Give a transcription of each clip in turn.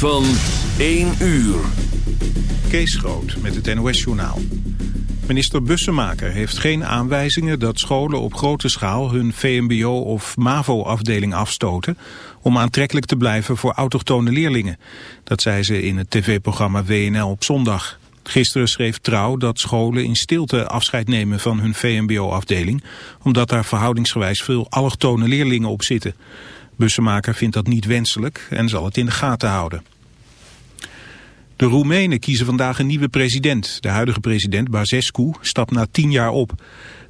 Van 1 uur. Kees Groot met het NOS-journaal. Minister Bussemaker heeft geen aanwijzingen dat scholen op grote schaal hun VMBO of MAVO-afdeling afstoten om aantrekkelijk te blijven voor autochtone leerlingen. Dat zei ze in het tv-programma WNL op zondag. Gisteren schreef Trouw dat scholen in stilte afscheid nemen van hun VMBO-afdeling, omdat daar verhoudingsgewijs veel allochtone leerlingen op zitten. Bussemaker vindt dat niet wenselijk en zal het in de gaten houden. De Roemenen kiezen vandaag een nieuwe president. De huidige president Basescu stapt na tien jaar op.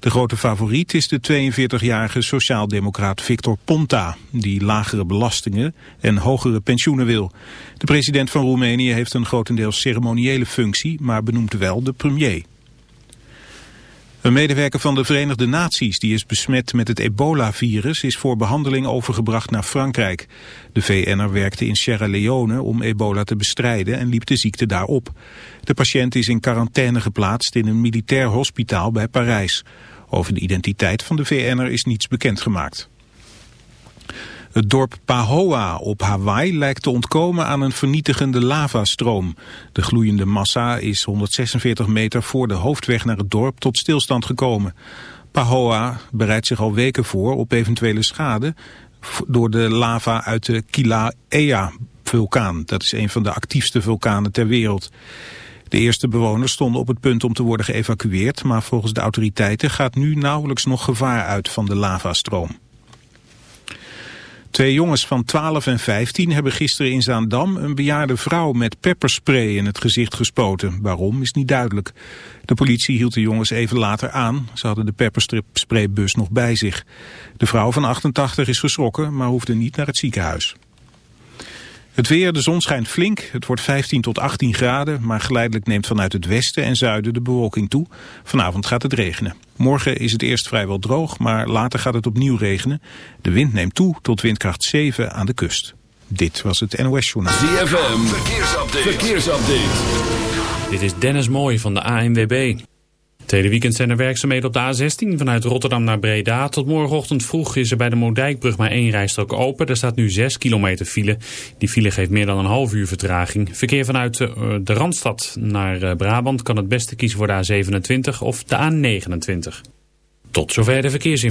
De grote favoriet is de 42-jarige sociaaldemocraat Victor Ponta... die lagere belastingen en hogere pensioenen wil. De president van Roemenië heeft een grotendeels ceremoniële functie... maar benoemt wel de premier. Een medewerker van de Verenigde Naties die is besmet met het ebola-virus is voor behandeling overgebracht naar Frankrijk. De VN'er werkte in Sierra Leone om ebola te bestrijden en liep de ziekte daar op. De patiënt is in quarantaine geplaatst in een militair hospitaal bij Parijs. Over de identiteit van de VN'er is niets bekendgemaakt. Het dorp Pahoa op Hawaii lijkt te ontkomen aan een vernietigende lavastroom. De gloeiende massa is 146 meter voor de hoofdweg naar het dorp tot stilstand gekomen. Pahoa bereidt zich al weken voor op eventuele schade door de lava uit de Kilauea-vulkaan. Dat is een van de actiefste vulkanen ter wereld. De eerste bewoners stonden op het punt om te worden geëvacueerd, maar volgens de autoriteiten gaat nu nauwelijks nog gevaar uit van de lavastroom. Twee jongens van 12 en 15 hebben gisteren in Zaandam een bejaarde vrouw met pepperspray in het gezicht gespoten. Waarom is niet duidelijk. De politie hield de jongens even later aan. Ze hadden de pepperspraybus nog bij zich. De vrouw van 88 is geschrokken, maar hoefde niet naar het ziekenhuis. Het weer, de zon schijnt flink. Het wordt 15 tot 18 graden, maar geleidelijk neemt vanuit het westen en zuiden de bewolking toe. Vanavond gaat het regenen. Morgen is het eerst vrijwel droog, maar later gaat het opnieuw regenen. De wind neemt toe tot windkracht 7 aan de kust. Dit was het NOS Journaal. ZFM, verkeersupdate. verkeersupdate. Dit is Dennis Mooij van de ANWB. Tweede weekend zijn er werkzaamheden op de A16 vanuit Rotterdam naar Breda. Tot morgenochtend vroeg is er bij de Moerdijkbrug maar één rijstrook open. Er staat nu 6 kilometer file. Die file geeft meer dan een half uur vertraging. Verkeer vanuit de, eh, de Randstad naar eh, Brabant kan het beste kiezen voor de A27 of de A29. Tot zover de verkeersin.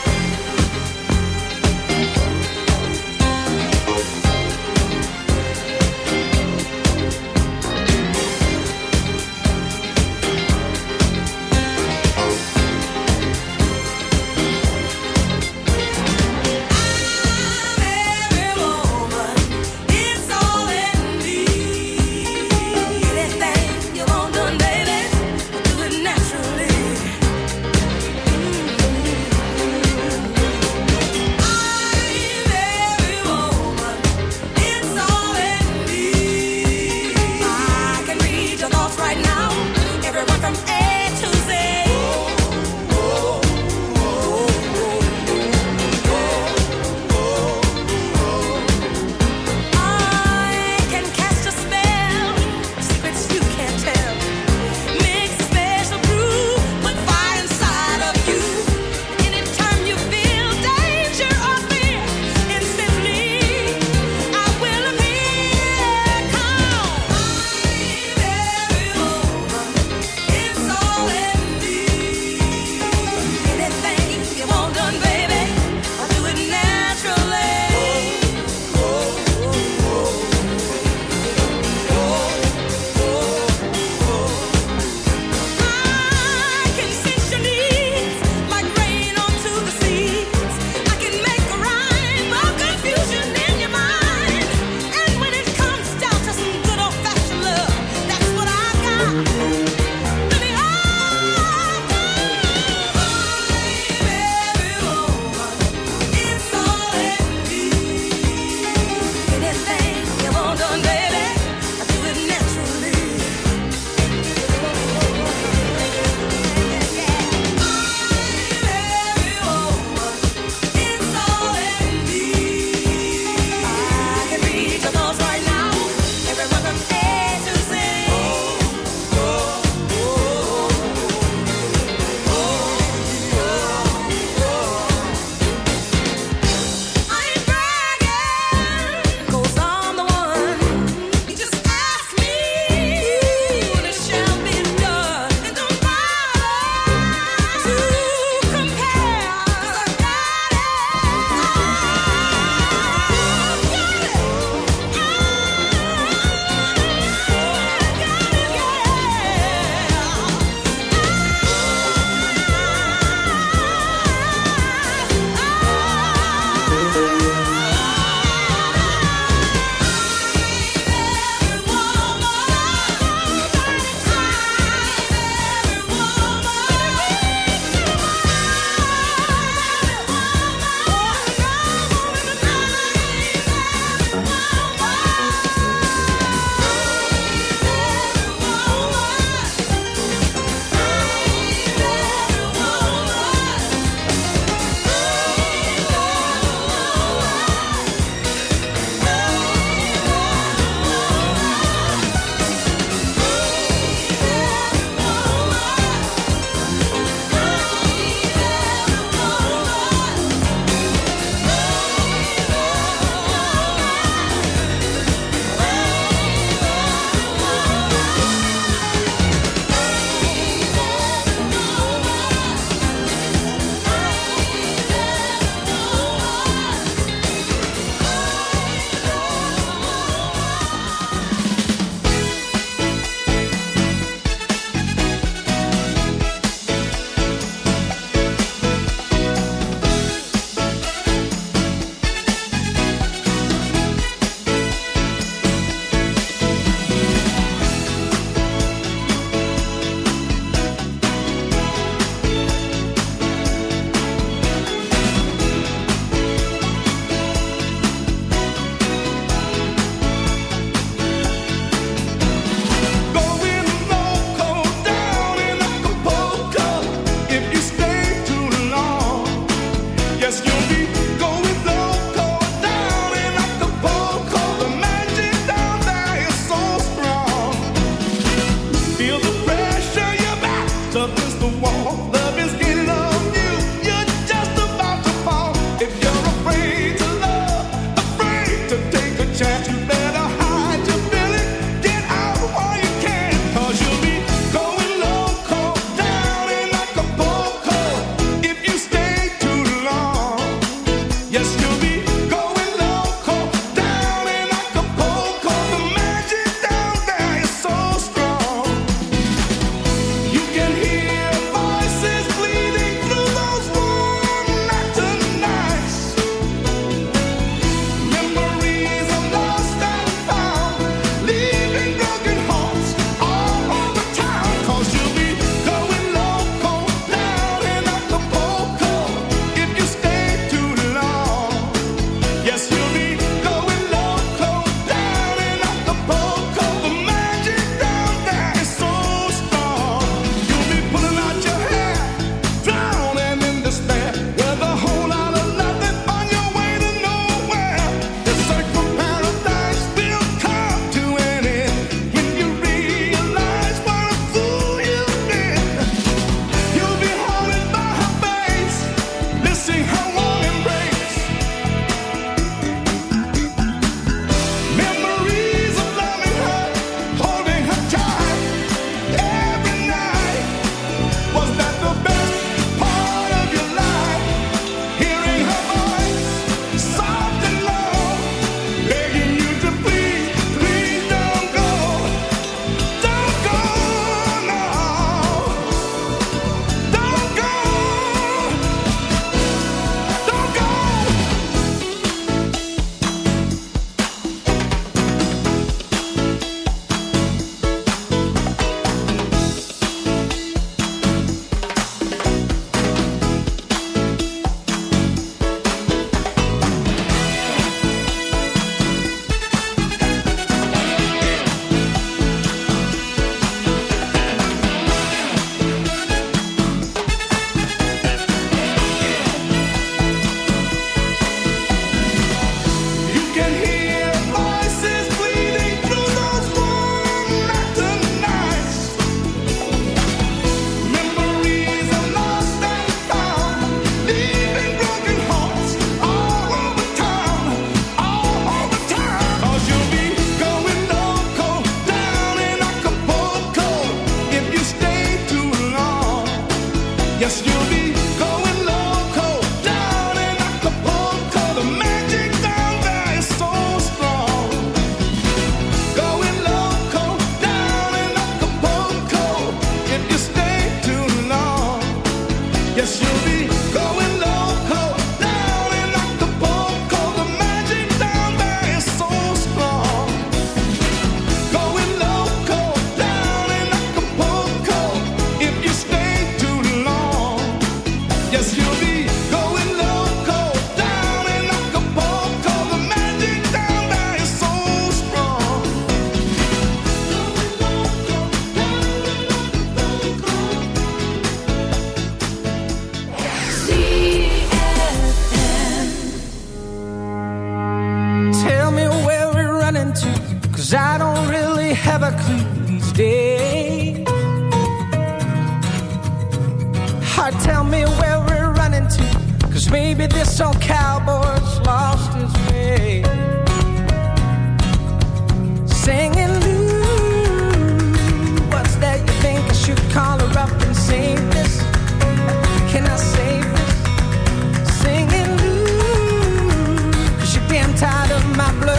my blood.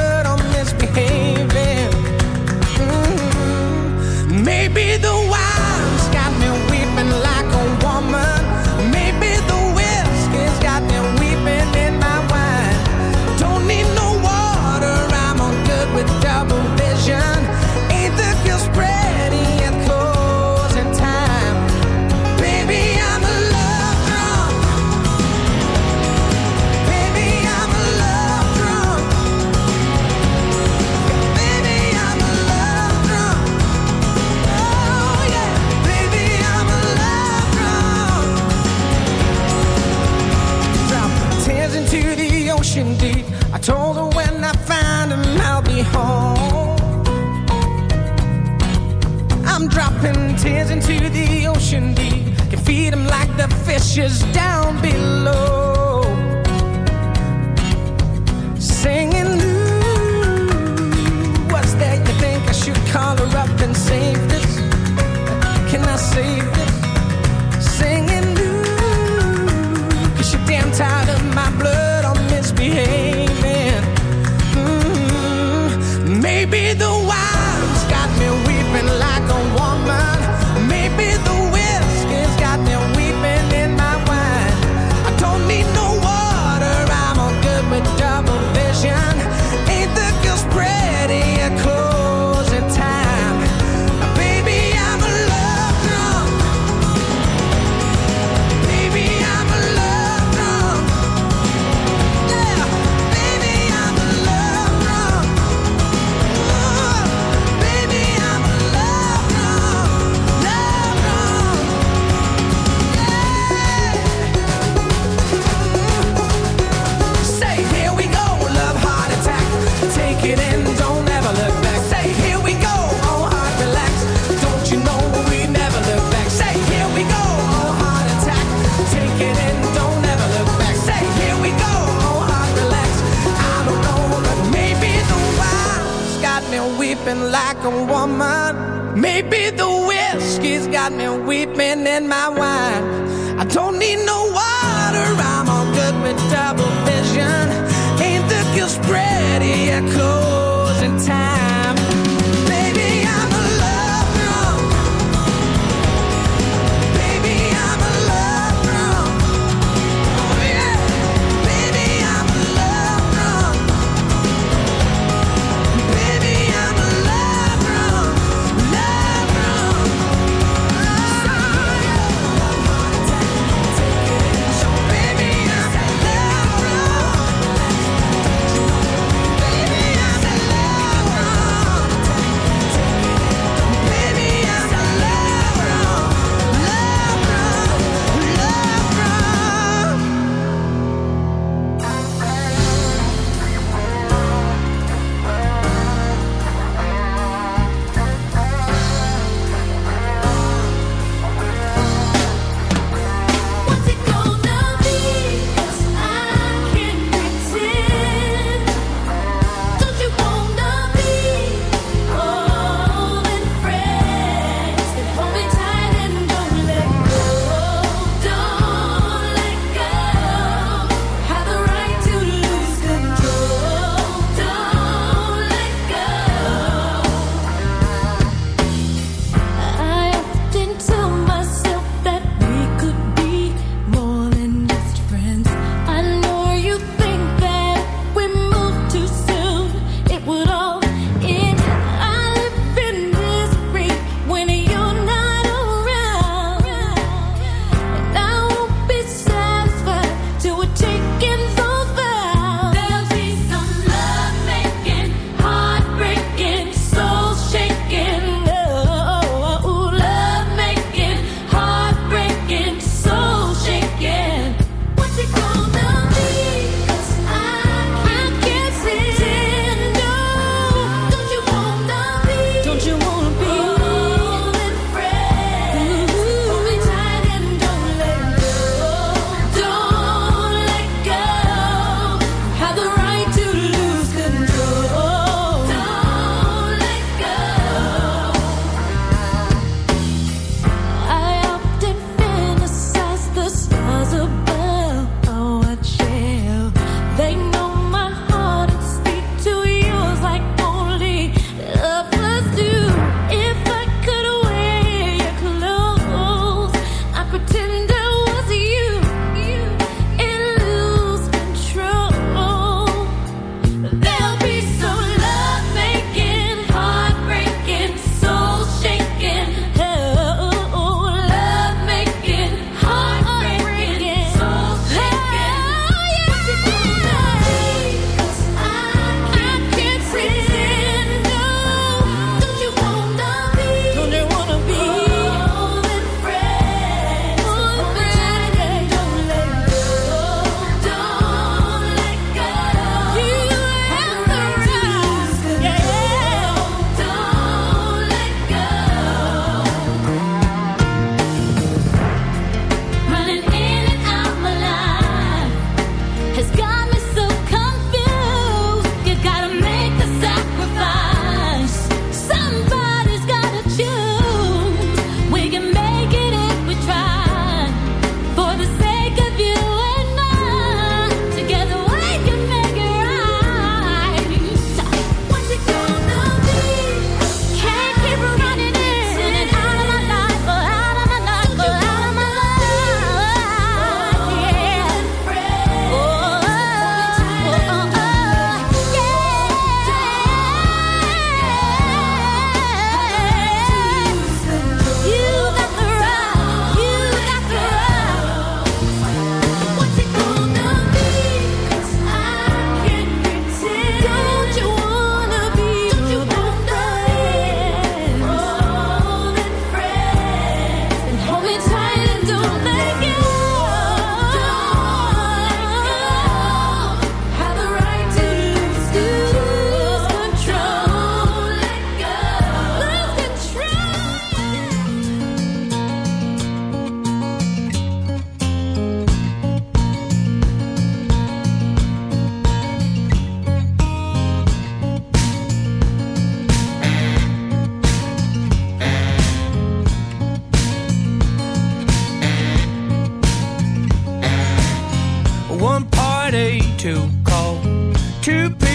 Wishes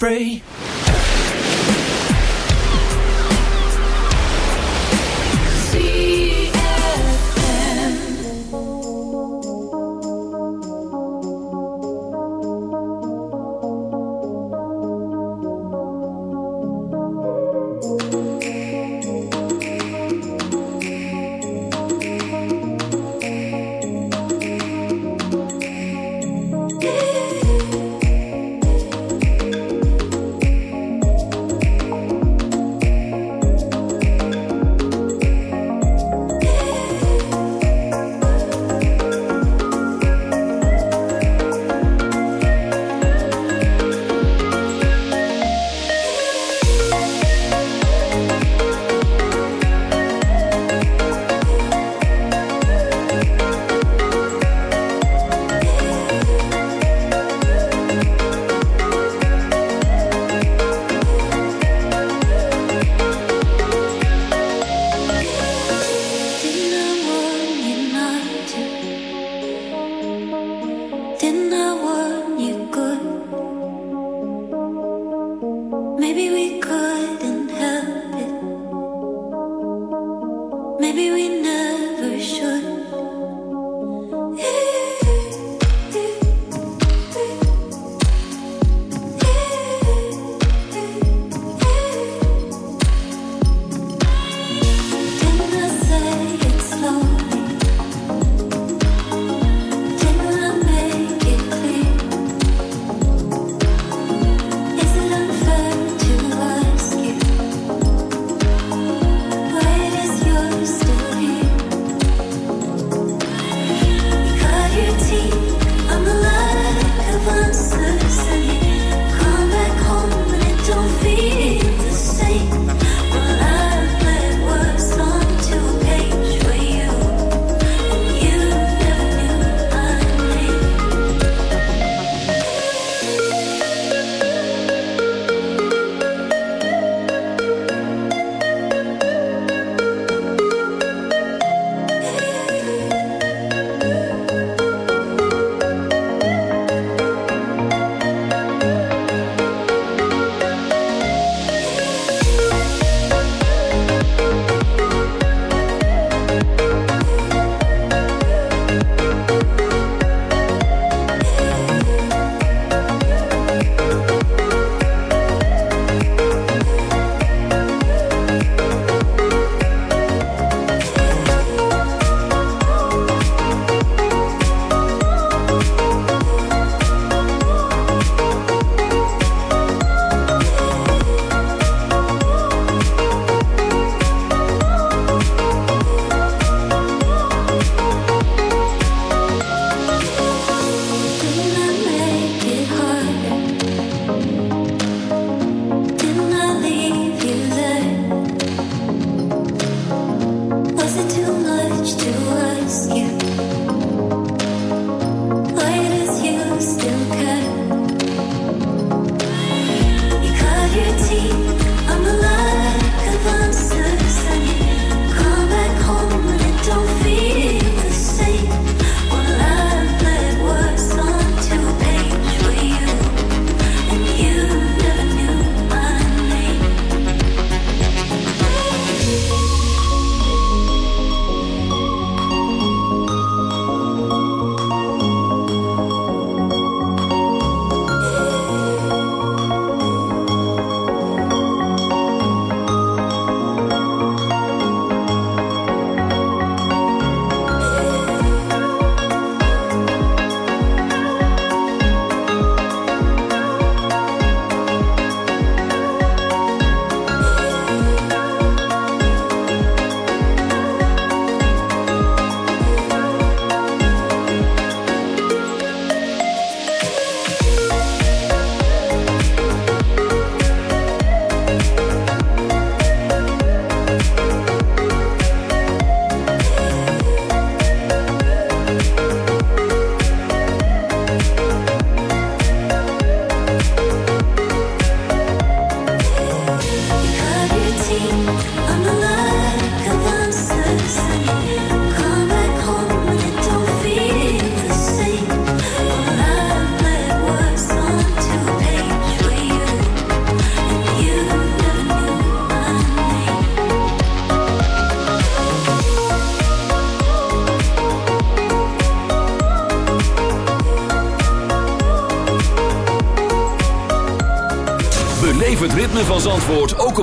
free.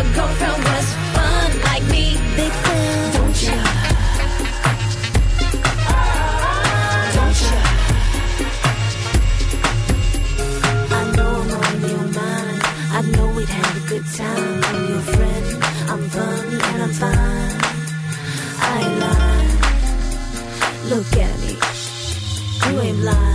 a girlfriend was fun like me. Big fan, don't ya? Don't ya? I know I'm on your mind. I know we'd have a good time. I'm your friend. I'm fun and I'm fine. I ain't lying. Look at me. You ain't lying.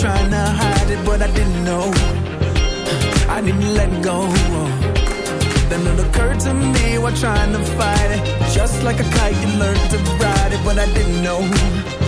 trying to hide it, but I didn't know. I didn't let go. Then it occurred to me while trying to fight it. Just like a kite, you learned to ride it, but I didn't know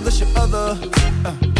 other, shit other. Uh.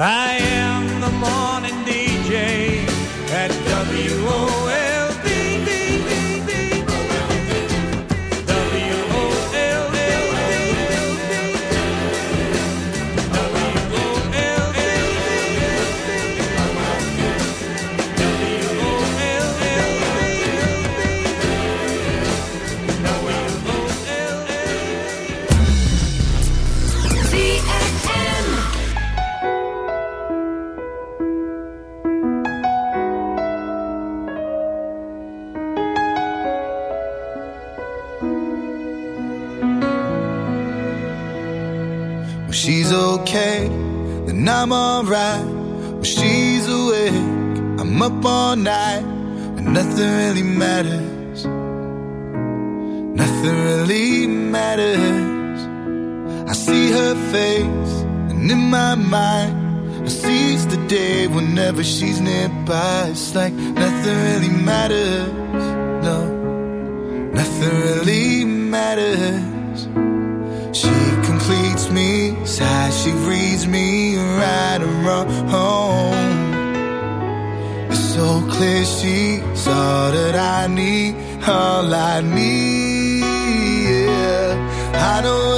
I am the morning she's nearby. It's like nothing really matters. No, nothing really matters. She completes me, sighs, she reads me right and wrong. It's so clear she's all that I need, all I need. Yeah. I know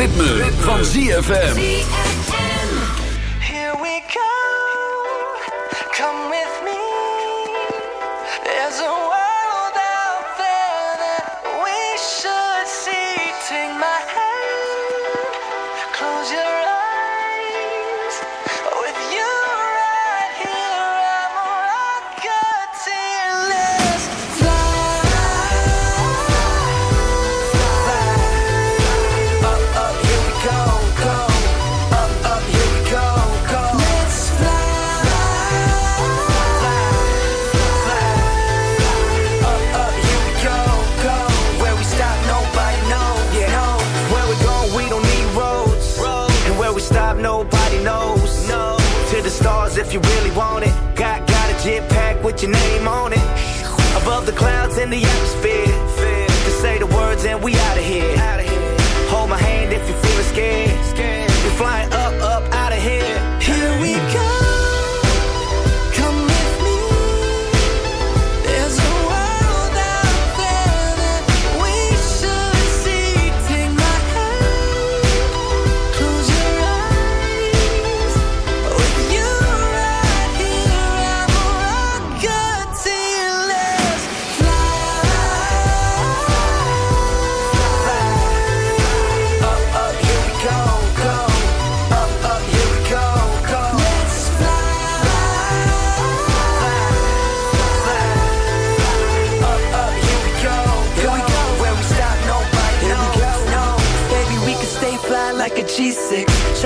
Ritme, van ZFM.